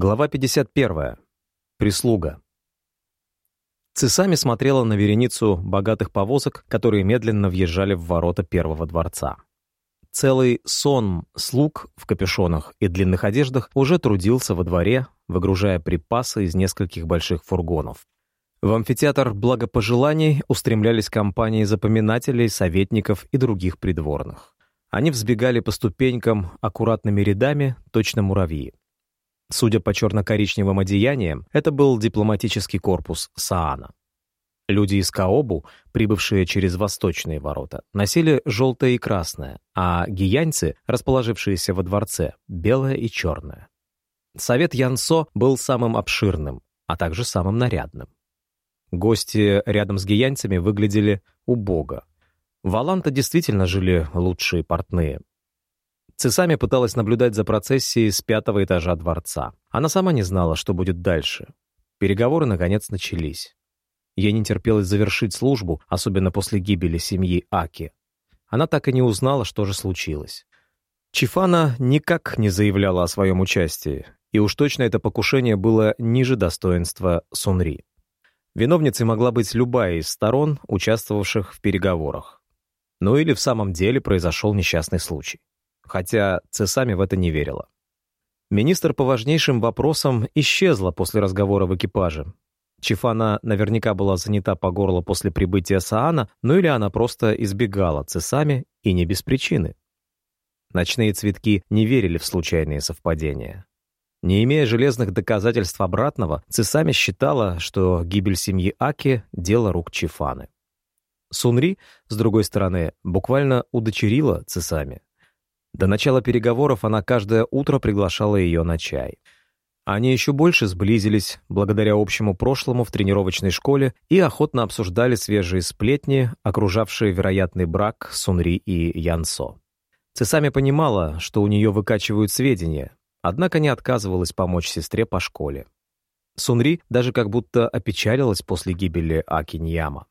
Глава 51. Прислуга. Цесами смотрела на вереницу богатых повозок, которые медленно въезжали в ворота первого дворца. Целый сон слуг в капюшонах и длинных одеждах уже трудился во дворе, выгружая припасы из нескольких больших фургонов. В амфитеатр благопожеланий устремлялись компании запоминателей, советников и других придворных. Они взбегали по ступенькам аккуратными рядами, точно муравьи. Судя по черно-коричневым одеяниям, это был дипломатический корпус Саана. Люди из Каобу, прибывшие через восточные ворота, носили желтое и красное, а гияньцы, расположившиеся во дворце, белое и черное. Совет Янсо был самым обширным, а также самым нарядным. Гости рядом с гияньцами выглядели убого. В Аланта действительно жили лучшие портные, Цесами пыталась наблюдать за процессией с пятого этажа дворца. Она сама не знала, что будет дальше. Переговоры, наконец, начались. Ей не терпелось завершить службу, особенно после гибели семьи Аки. Она так и не узнала, что же случилось. Чифана никак не заявляла о своем участии, и уж точно это покушение было ниже достоинства Сунри. Виновницей могла быть любая из сторон, участвовавших в переговорах. Ну или в самом деле произошел несчастный случай хотя Цесами в это не верила. Министр по важнейшим вопросам исчезла после разговора в экипаже. Чифана наверняка была занята по горло после прибытия Саана, ну или она просто избегала Цесами и не без причины. Ночные цветки не верили в случайные совпадения. Не имея железных доказательств обратного, Цесами считала, что гибель семьи Аки — дело рук Чифаны. Сунри, с другой стороны, буквально удочерила Цесами. До начала переговоров она каждое утро приглашала ее на чай. Они еще больше сблизились благодаря общему прошлому в тренировочной школе и охотно обсуждали свежие сплетни, окружавшие вероятный брак Сунри и Янсо. Цесами понимала, что у нее выкачивают сведения, однако не отказывалась помочь сестре по школе. Сунри даже как будто опечалилась после гибели Акиньяма.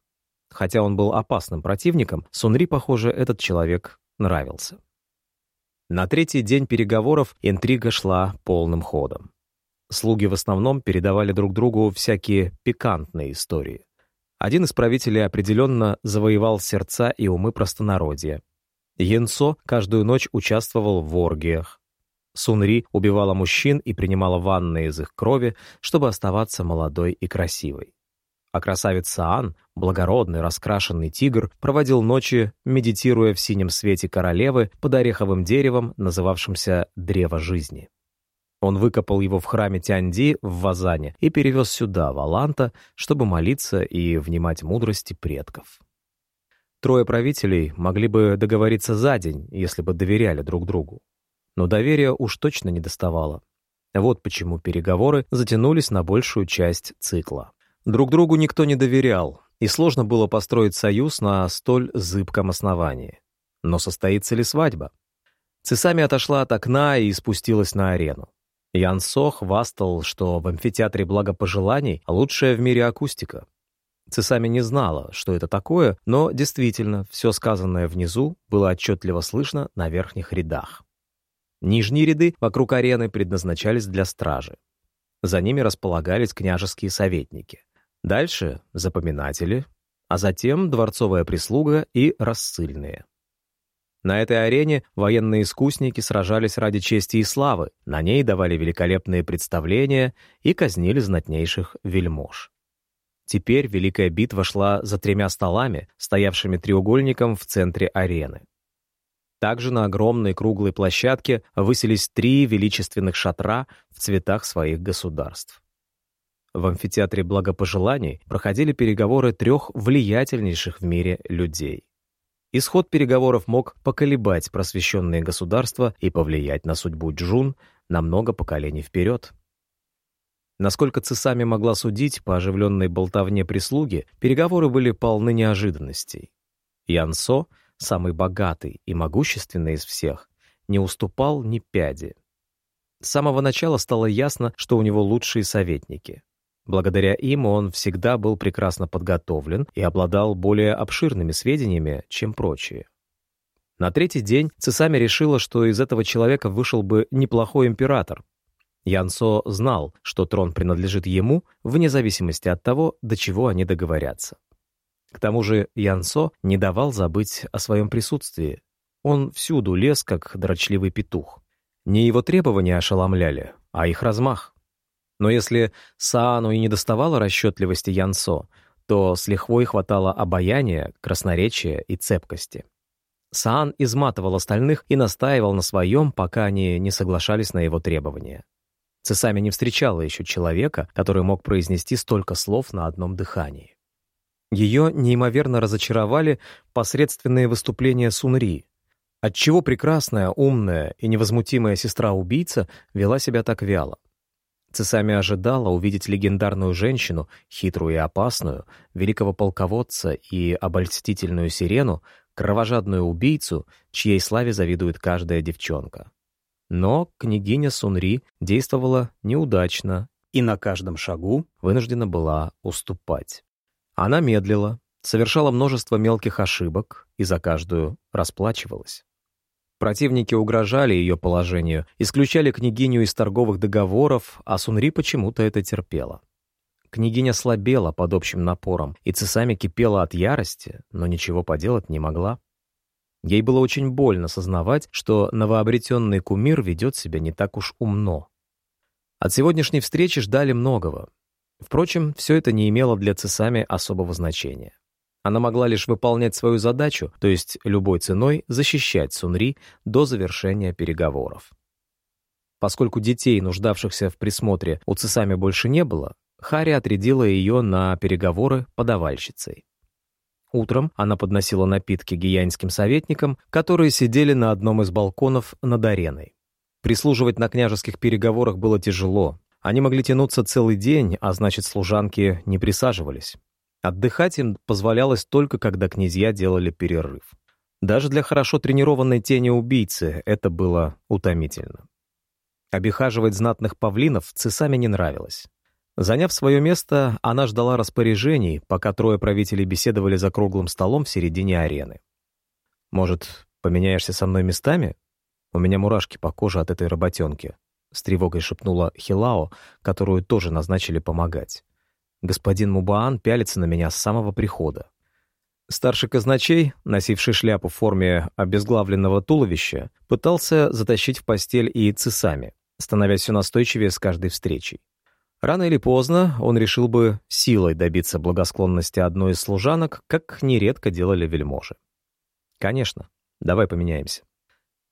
Хотя он был опасным противником, Сунри, похоже, этот человек нравился. На третий день переговоров интрига шла полным ходом. Слуги в основном передавали друг другу всякие пикантные истории. Один из правителей определенно завоевал сердца и умы простонародья. Янсо каждую ночь участвовал в оргиях. Сунри убивала мужчин и принимала ванны из их крови, чтобы оставаться молодой и красивой а красавец Саан, благородный раскрашенный тигр, проводил ночи, медитируя в синем свете королевы под ореховым деревом, называвшимся «Древо жизни». Он выкопал его в храме Тяньди в Вазане и перевез сюда, в Аланта, чтобы молиться и внимать мудрости предков. Трое правителей могли бы договориться за день, если бы доверяли друг другу. Но доверия уж точно не доставало. Вот почему переговоры затянулись на большую часть цикла. Друг другу никто не доверял, и сложно было построить союз на столь зыбком основании. Но состоится ли свадьба? Цесами отошла от окна и спустилась на арену. Ян Со хвастал, что в амфитеатре благопожеланий лучшая в мире акустика. Цесами не знала, что это такое, но действительно, все сказанное внизу было отчетливо слышно на верхних рядах. Нижние ряды вокруг арены предназначались для стражи. За ними располагались княжеские советники. Дальше — запоминатели, а затем дворцовая прислуга и рассыльные. На этой арене военные искусники сражались ради чести и славы, на ней давали великолепные представления и казнили знатнейших вельмож. Теперь Великая битва шла за тремя столами, стоявшими треугольником в центре арены. Также на огромной круглой площадке высились три величественных шатра в цветах своих государств. В амфитеатре благопожеланий проходили переговоры трех влиятельнейших в мире людей. Исход переговоров мог поколебать просвещенные государства и повлиять на судьбу Джун на много поколений вперед. Насколько Цесами могла судить по оживленной болтовне прислуги, переговоры были полны неожиданностей. Янсо, самый богатый и могущественный из всех, не уступал ни пяди. С самого начала стало ясно, что у него лучшие советники. Благодаря им он всегда был прекрасно подготовлен и обладал более обширными сведениями, чем прочие. На третий день Цесами решила, что из этого человека вышел бы неплохой император. Янсо знал, что трон принадлежит ему, вне зависимости от того, до чего они договорятся. К тому же Янсо не давал забыть о своем присутствии. Он всюду лез, как дрочливый петух. Не его требования ошеломляли, а их размах. Но если Саану и не доставало расчетливости Янсо, то с лихвой хватало обаяния, красноречия и цепкости. Саан изматывал остальных и настаивал на своем, пока они не соглашались на его требования. Цесами не встречала еще человека, который мог произнести столько слов на одном дыхании. Ее неимоверно разочаровали посредственные выступления Сунри, отчего прекрасная, умная и невозмутимая сестра-убийца вела себя так вяло. Цесами ожидала увидеть легендарную женщину, хитрую и опасную, великого полководца и обольстительную сирену, кровожадную убийцу, чьей славе завидует каждая девчонка. Но княгиня Сунри действовала неудачно и на каждом шагу вынуждена была уступать. Она медлила, совершала множество мелких ошибок и за каждую расплачивалась. Противники угрожали ее положению, исключали княгиню из торговых договоров, а Сунри почему-то это терпела. Княгиня слабела под общим напором, и Цесами кипела от ярости, но ничего поделать не могла. Ей было очень больно сознавать, что новообретенный кумир ведет себя не так уж умно. От сегодняшней встречи ждали многого. Впрочем, все это не имело для Цесами особого значения. Она могла лишь выполнять свою задачу, то есть любой ценой защищать Сунри до завершения переговоров. Поскольку детей, нуждавшихся в присмотре, у Цесами больше не было, Хари отрядила ее на переговоры подавальщицей. Утром она подносила напитки гиянским советникам, которые сидели на одном из балконов над ареной. Прислуживать на княжеских переговорах было тяжело. Они могли тянуться целый день, а значит, служанки не присаживались. Отдыхать им позволялось только, когда князья делали перерыв. Даже для хорошо тренированной тени убийцы это было утомительно. Обихаживать знатных павлинов Цесаме не нравилось. Заняв свое место, она ждала распоряжений, пока трое правителей беседовали за круглым столом в середине арены. «Может, поменяешься со мной местами? У меня мурашки по коже от этой работенки», — с тревогой шепнула Хилао, которую тоже назначили помогать. Господин Мубаан пялится на меня с самого прихода. Старший казначей, носивший шляпу в форме обезглавленного туловища, пытался затащить в постель и цесами, становясь все настойчивее с каждой встречей. Рано или поздно он решил бы силой добиться благосклонности одной из служанок, как нередко делали вельможи. Конечно, давай поменяемся.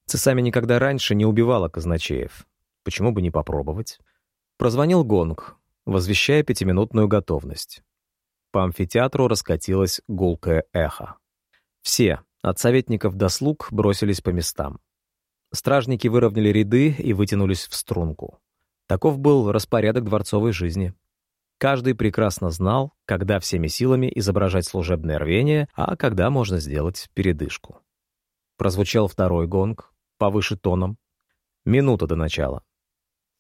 Цесами никогда раньше не убивала казначеев. Почему бы не попробовать? Прозвонил гонг, возвещая пятиминутную готовность. По амфитеатру раскатилось гулкое эхо. Все, от советников до слуг, бросились по местам. Стражники выровняли ряды и вытянулись в струнку. Таков был распорядок дворцовой жизни. Каждый прекрасно знал, когда всеми силами изображать служебное рвение, а когда можно сделать передышку. Прозвучал второй гонг, повыше тоном. Минута до начала.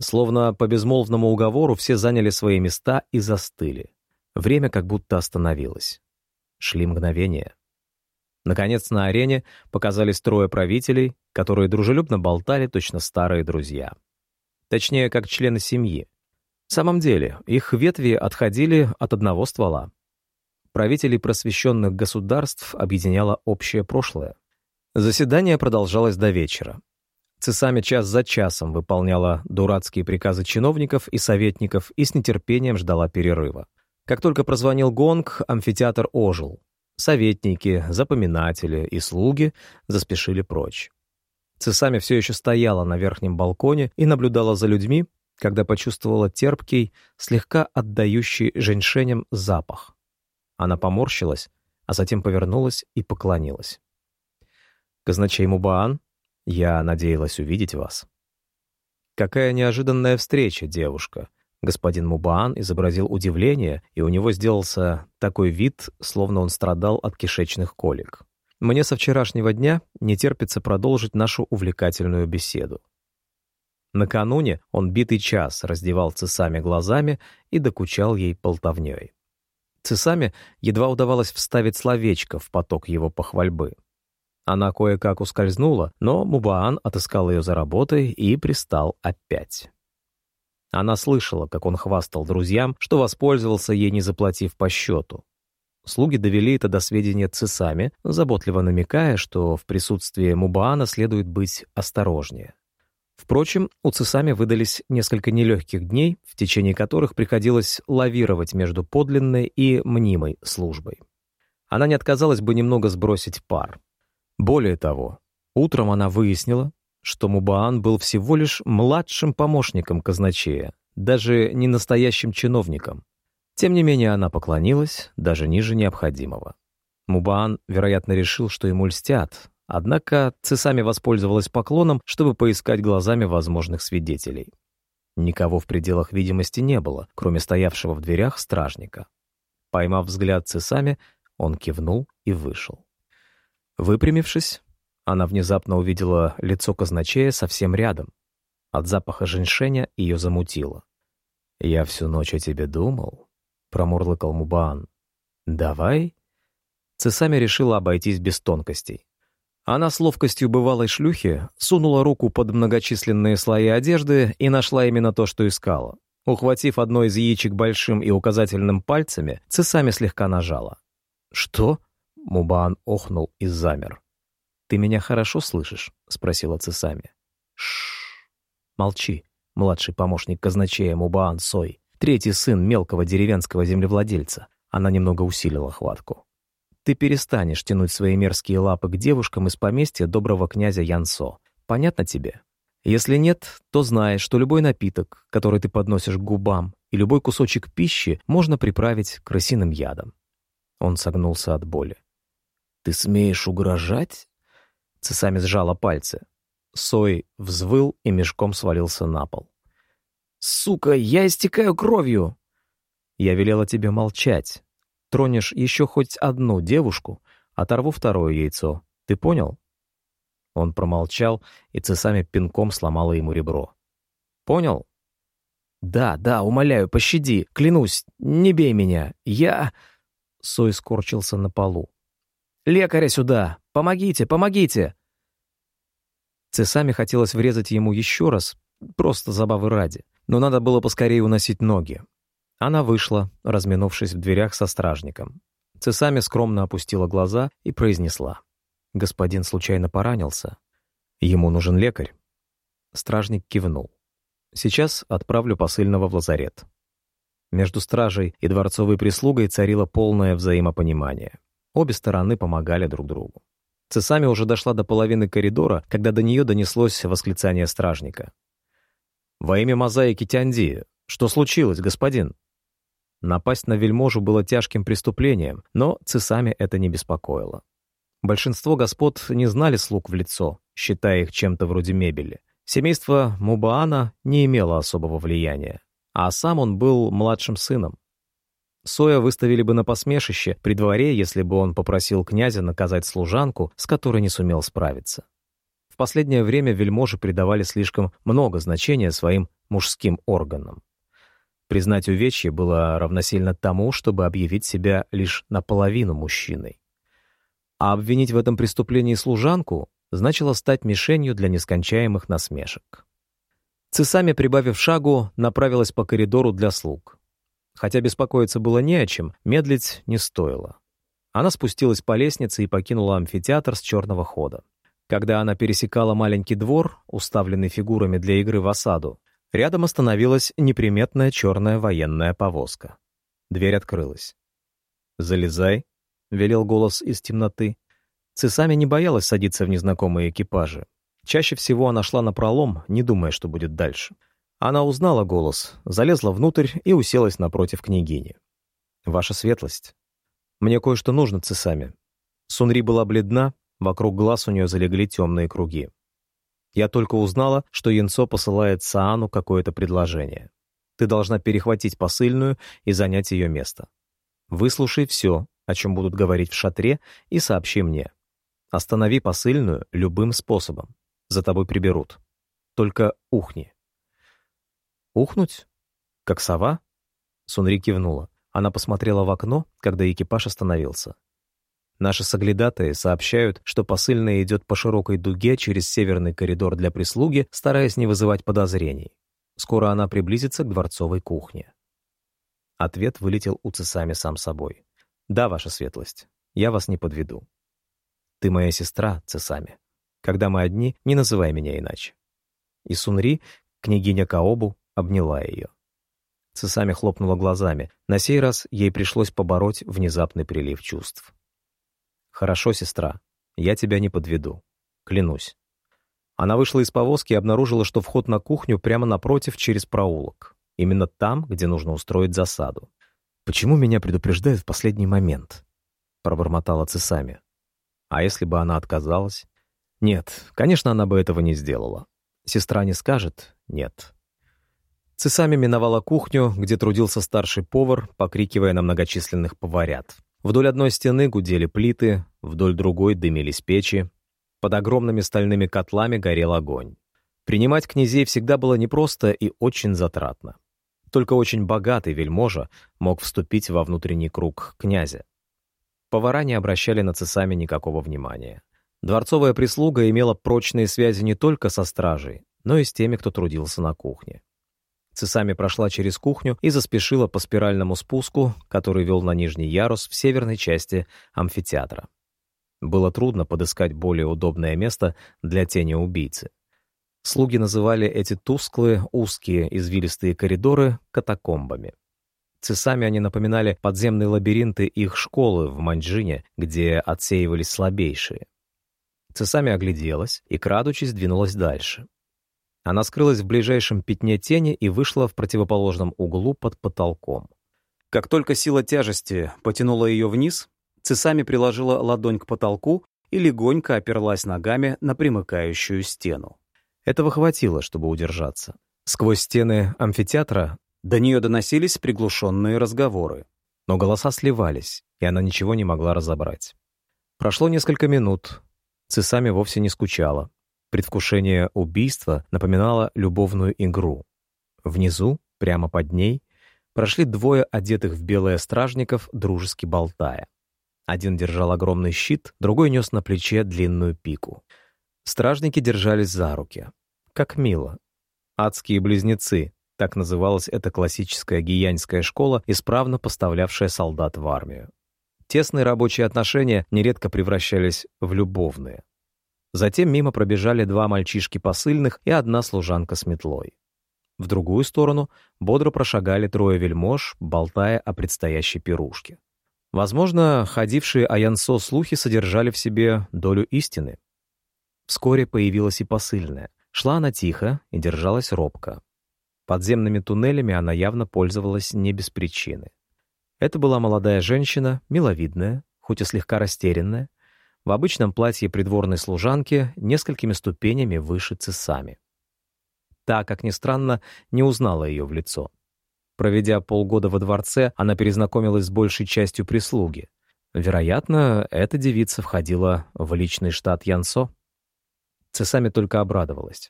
Словно по безмолвному уговору все заняли свои места и застыли. Время как будто остановилось. Шли мгновения. Наконец на арене показались трое правителей, которые дружелюбно болтали точно старые друзья. Точнее, как члены семьи. В самом деле, их ветви отходили от одного ствола. Правителей просвещенных государств объединяло общее прошлое. Заседание продолжалось до вечера. Цесами час за часом выполняла дурацкие приказы чиновников и советников и с нетерпением ждала перерыва. Как только прозвонил гонг, амфитеатр ожил. Советники, запоминатели и слуги заспешили прочь. Цесами все еще стояла на верхнем балконе и наблюдала за людьми, когда почувствовала терпкий, слегка отдающий женьшенем запах. Она поморщилась, а затем повернулась и поклонилась. «Казначей Мубаан, я надеялась увидеть вас». «Какая неожиданная встреча, девушка!» Господин Мубаан изобразил удивление, и у него сделался такой вид, словно он страдал от кишечных колик. Мне со вчерашнего дня не терпится продолжить нашу увлекательную беседу. Накануне он битый час раздевал Цесами глазами и докучал ей болтовней. Цесами едва удавалось вставить словечко в поток его похвальбы. Она кое-как ускользнула, но Мубаан отыскал ее за работой и пристал опять. Она слышала, как он хвастал друзьям, что воспользовался ей, не заплатив по счету. Слуги довели это до сведения Цесами, заботливо намекая, что в присутствии Мубаана следует быть осторожнее. Впрочем, у Цесами выдались несколько нелегких дней, в течение которых приходилось лавировать между подлинной и мнимой службой. Она не отказалась бы немного сбросить пар. Более того, утром она выяснила, что Мубаан был всего лишь младшим помощником казначея, даже не настоящим чиновником. Тем не менее, она поклонилась, даже ниже необходимого. Мубаан, вероятно, решил, что ему льстят, однако Цесами воспользовалась поклоном, чтобы поискать глазами возможных свидетелей. Никого в пределах видимости не было, кроме стоявшего в дверях стражника. Поймав взгляд Цесами, он кивнул и вышел. Выпрямившись, она внезапно увидела лицо казначея совсем рядом. От запаха женьшеня ее замутило. «Я всю ночь о тебе думал», — промурлыкал Мубаан. «Давай?» Цесами решила обойтись без тонкостей. Она с ловкостью бывалой шлюхи сунула руку под многочисленные слои одежды и нашла именно то, что искала. Ухватив одно из яичек большим и указательным пальцами, Цесами слегка нажала. «Что?» — Мубаан охнул и замер. «Ты меня хорошо слышишь?» — спросила Цесами. Шш. Молчи, младший помощник казначея Мубаан Сой, третий сын мелкого деревенского землевладельца. Она немного усилила хватку. Ты перестанешь тянуть свои мерзкие лапы к девушкам из поместья доброго князя Янсо. Понятно тебе? Если нет, то знай, что любой напиток, который ты подносишь к губам, и любой кусочек пищи можно приправить крысиным ядом. Он согнулся от боли. «Ты смеешь угрожать?» Цесами сжала пальцы. Сой взвыл и мешком свалился на пол. «Сука, я истекаю кровью!» «Я велела тебе молчать. Тронешь еще хоть одну девушку, оторву второе яйцо. Ты понял?» Он промолчал, и Цесами пинком сломала ему ребро. «Понял?» «Да, да, умоляю, пощади, клянусь, не бей меня, я...» Сой скорчился на полу. «Лекаря сюда! Помогите, помогите!» Цесами хотелось врезать ему еще раз, просто забавы ради, но надо было поскорее уносить ноги. Она вышла, разминувшись в дверях со стражником. Цесами скромно опустила глаза и произнесла. «Господин случайно поранился. Ему нужен лекарь». Стражник кивнул. «Сейчас отправлю посыльного в лазарет». Между стражей и дворцовой прислугой царило полное взаимопонимание. Обе стороны помогали друг другу. Цесами уже дошла до половины коридора, когда до нее донеслось восклицание стражника. «Во имя мозаики Тянди, что случилось, господин?» Напасть на вельможу было тяжким преступлением, но Цесами это не беспокоило. Большинство господ не знали слуг в лицо, считая их чем-то вроде мебели. Семейство Мубаана не имело особого влияния, а сам он был младшим сыном. Соя выставили бы на посмешище при дворе, если бы он попросил князя наказать служанку, с которой не сумел справиться. В последнее время вельможи придавали слишком много значения своим мужским органам. Признать увечье было равносильно тому, чтобы объявить себя лишь наполовину мужчиной. А обвинить в этом преступлении служанку значило стать мишенью для нескончаемых насмешек. Цесами, прибавив шагу, направилась по коридору для слуг. Хотя беспокоиться было не о чем, медлить не стоило. Она спустилась по лестнице и покинула амфитеатр с черного хода. Когда она пересекала маленький двор, уставленный фигурами для игры в осаду, рядом остановилась неприметная черная военная повозка. Дверь открылась. «Залезай», — велел голос из темноты. Цесами не боялась садиться в незнакомые экипажи. Чаще всего она шла на пролом, не думая, что будет дальше. Она узнала голос, залезла внутрь и уселась напротив княгини. «Ваша светлость, мне кое-что нужно, цесами». Сунри была бледна, вокруг глаз у нее залегли темные круги. Я только узнала, что Янцо посылает Саану какое-то предложение. Ты должна перехватить посыльную и занять ее место. Выслушай все, о чем будут говорить в шатре, и сообщи мне. Останови посыльную любым способом. За тобой приберут. Только ухни. «Ухнуть? Как сова?» Сунри кивнула. Она посмотрела в окно, когда экипаж остановился. Наши соглядатые сообщают, что посыльная идет по широкой дуге через северный коридор для прислуги, стараясь не вызывать подозрений. Скоро она приблизится к дворцовой кухне. Ответ вылетел у Цесами сам собой. «Да, ваша светлость, я вас не подведу. Ты моя сестра, Цесами. Когда мы одни, не называй меня иначе». И Сунри, княгиня Каобу, обняла ее. Цесами хлопнула глазами. На сей раз ей пришлось побороть внезапный прилив чувств. «Хорошо, сестра, я тебя не подведу. Клянусь». Она вышла из повозки и обнаружила, что вход на кухню прямо напротив через проулок. Именно там, где нужно устроить засаду. «Почему меня предупреждают в последний момент?» — пробормотала Цесами. А если бы она отказалась? Нет, конечно, она бы этого не сделала. Сестра не скажет «нет». Цесами миновала кухню, где трудился старший повар, покрикивая на многочисленных поварят. Вдоль одной стены гудели плиты, вдоль другой дымились печи. Под огромными стальными котлами горел огонь. Принимать князей всегда было непросто и очень затратно. Только очень богатый вельможа мог вступить во внутренний круг князя. Повара не обращали на цесами никакого внимания. Дворцовая прислуга имела прочные связи не только со стражей, но и с теми, кто трудился на кухне. Цесами прошла через кухню и заспешила по спиральному спуску, который вел на нижний ярус в северной части амфитеатра. Было трудно подыскать более удобное место для тени убийцы. Слуги называли эти тусклые, узкие, извилистые коридоры катакомбами. Цесами они напоминали подземные лабиринты их школы в Маньчжине, где отсеивались слабейшие. Цесами огляделась и, крадучись, двинулась дальше. Она скрылась в ближайшем пятне тени и вышла в противоположном углу под потолком. Как только сила тяжести потянула ее вниз, Цесами приложила ладонь к потолку и легонько оперлась ногами на примыкающую стену. Этого хватило, чтобы удержаться. Сквозь стены амфитеатра до нее доносились приглушенные разговоры. Но голоса сливались, и она ничего не могла разобрать. Прошло несколько минут. Цесами вовсе не скучала. Предвкушение убийства напоминало любовную игру. Внизу, прямо под ней, прошли двое одетых в белое стражников, дружески болтая. Один держал огромный щит, другой нес на плече длинную пику. Стражники держались за руки. Как мило. Адские близнецы, так называлась эта классическая гияньская школа, исправно поставлявшая солдат в армию. Тесные рабочие отношения нередко превращались в любовные. Затем мимо пробежали два мальчишки посыльных и одна служанка с метлой. В другую сторону бодро прошагали трое вельмож, болтая о предстоящей пирушке. Возможно, ходившие о Янсо слухи содержали в себе долю истины. Вскоре появилась и посыльная. Шла она тихо и держалась робко. Подземными туннелями она явно пользовалась не без причины. Это была молодая женщина, миловидная, хоть и слегка растерянная, в обычном платье придворной служанки, несколькими ступенями выше цесами. Та, как ни странно, не узнала ее в лицо. Проведя полгода во дворце, она перезнакомилась с большей частью прислуги. Вероятно, эта девица входила в личный штат Янсо. Цесами только обрадовалась.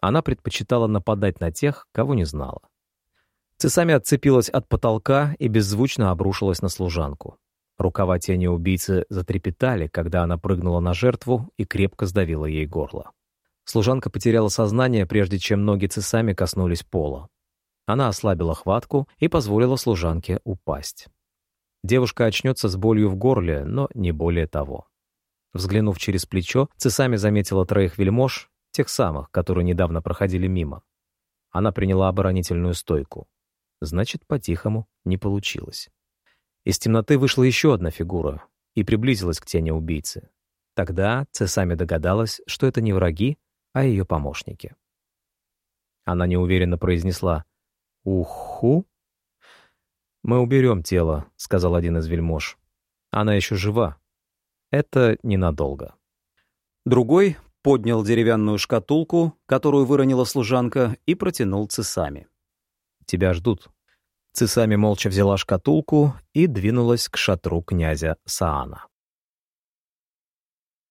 Она предпочитала нападать на тех, кого не знала. Цесами отцепилась от потолка и беззвучно обрушилась на служанку. Рукава тени убийцы затрепетали, когда она прыгнула на жертву и крепко сдавила ей горло. Служанка потеряла сознание, прежде чем ноги цесами коснулись пола. Она ослабила хватку и позволила служанке упасть. Девушка очнется с болью в горле, но не более того. Взглянув через плечо, цесами заметила троих вельмож, тех самых, которые недавно проходили мимо. Она приняла оборонительную стойку. Значит, по-тихому не получилось. Из темноты вышла еще одна фигура и приблизилась к тени убийцы. Тогда Цесами догадалась, что это не враги, а ее помощники. Она неуверенно произнесла «Уху?» «Мы уберем тело», — сказал один из вельмож. «Она еще жива. Это ненадолго». Другой поднял деревянную шкатулку, которую выронила служанка, и протянул Цесами. «Тебя ждут», Цесами молча взяла шкатулку и двинулась к шатру князя Саана.